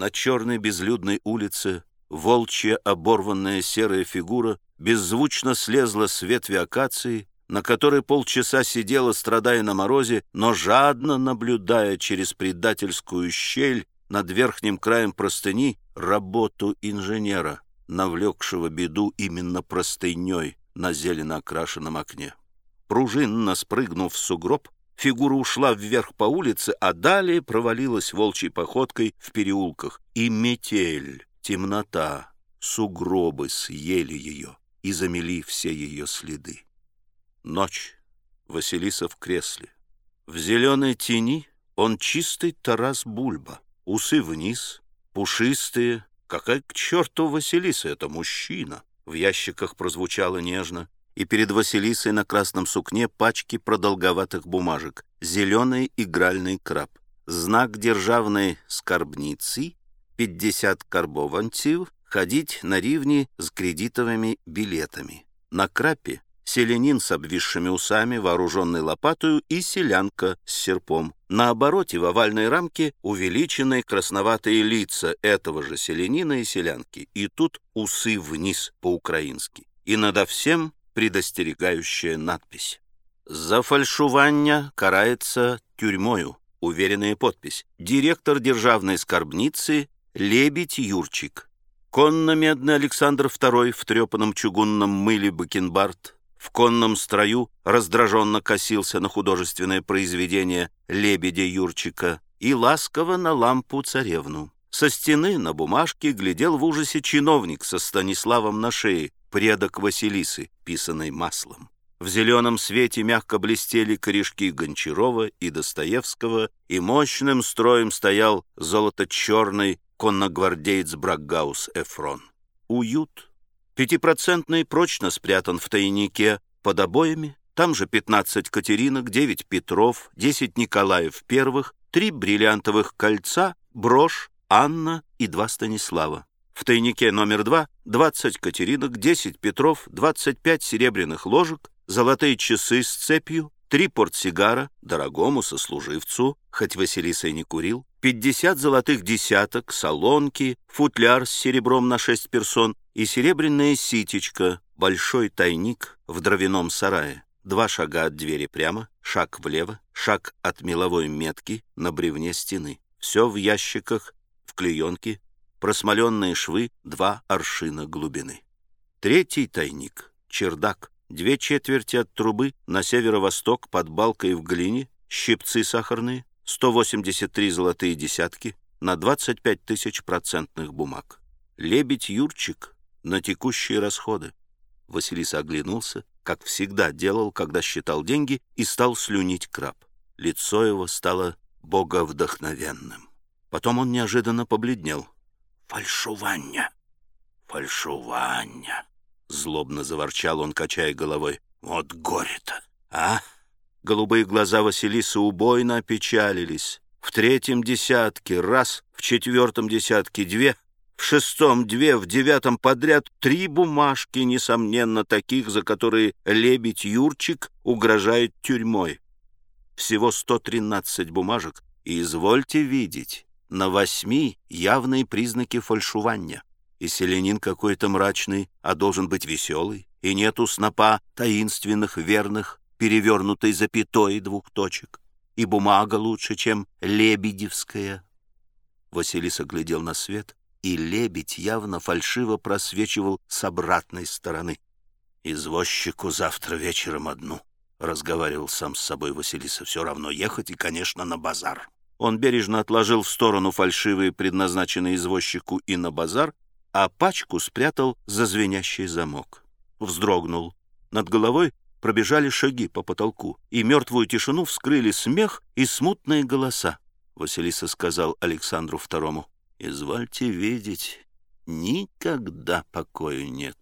На черной безлюдной улице волчья оборванная серая фигура беззвучно слезла с ветви акации, на которой полчаса сидела, страдая на морозе, но жадно наблюдая через предательскую щель над верхним краем простыни работу инженера, навлекшего беду именно простыней на зелено окрашенном окне. Пружинно спрыгнув в сугроб, фигура ушла вверх по улице, а далее провалилась волчьей походкой в переулках. И метель, темнота, сугробы съели ее и замели все ее следы. Ночь. Василиса в кресле. В зеленой тени он чистый Тарас Бульба. Усы вниз, пушистые. Какая к черту Василиса? Это мужчина. В ящиках прозвучало нежно. И перед Василисой на красном сукне пачки продолговатых бумажек. Зеленый игральный краб. Знак державной скарбницы. 50 карбованців. Ходить на ривне с кредитовыми билетами. На крапе селянин с обвисшими усами, вооруженный лопатою, и селянка с серпом. На обороте в овальной рамке увеличенные красноватые лица этого же селянина и селянки. И тут усы вниз по-украински. И надо всем предостерегающая надпись. За фальшування карается тюрьмою. Уверенная подпись. Директор державной скорбницы Лебедь Юрчик. Конно-медный Александр II в трепанном чугунном мыле бакенбард в конном строю раздраженно косился на художественное произведение «Лебедя Юрчика» и ласково на лампу царевну. Со стены на бумажке глядел в ужасе чиновник со Станиславом на шее, предок Василисы, писанной маслом. В зеленом свете мягко блестели корешки Гончарова и Достоевского, и мощным строем стоял золото-черный конногвардеец Бракгаус Эфрон. Уют Пятипроцентный прочно спрятан в тайнике под обоями. Там же 15 Катеринок, 9 Петров, 10 Николаев первых, 3 бриллиантовых кольца, брошь, Анна и 2 Станислава. В тайнике номер 2 20 Катеринок, 10 Петров, 25 серебряных ложек, золотые часы с цепью, три портсигара, дорогому сослуживцу, хоть Василиса и не курил, 50 золотых десяток, солонки, футляр с серебром на 6 персон и серебряная ситечка, большой тайник в дровяном сарае. Два шага от двери прямо, шаг влево, шаг от меловой метки на бревне стены. Все в ящиках, в клеенке, просмоленные швы, два аршина глубины. Третий тайник — чердак, две четверти от трубы на северо-восток под балкой в глине, щипцы сахарные, 183 золотые десятки на 25 тысяч процентных бумаг. Лебедь Юрчик на текущие расходы. Василиса оглянулся, как всегда делал, когда считал деньги, и стал слюнить краб. Лицо его стало боговдохновенным. Потом он неожиданно побледнел. «Фальшуванья! Фальшуванья!» Злобно заворчал он, качая головой. «Вот горе-то, а?» Голубые глаза Василисы убойно опечалились. В третьем десятке раз, в четвертом десятке две, в шестом две, в девятом подряд три бумажки, несомненно, таких, за которые лебедь Юрчик угрожает тюрьмой. Всего 113 бумажек, и извольте видеть, на восьми явные признаки фальшувания. И селянин какой-то мрачный, а должен быть веселый, и нету снопа таинственных, верных, перевернутой запятой двух точек. И бумага лучше, чем лебедевская. Василиса глядел на свет, и лебедь явно фальшиво просвечивал с обратной стороны. «Извозчику завтра вечером одну», — разговаривал сам с собой Василиса, «все равно ехать и, конечно, на базар». Он бережно отложил в сторону фальшивые, предназначенные извозчику и на базар, а пачку спрятал за звенящий замок. Вздрогнул. Над головой пробежали шаги по потолку, и мертвую тишину вскрыли смех и смутные голоса. Василиса сказал Александру Второму. Извольте видеть, никогда покоя нет.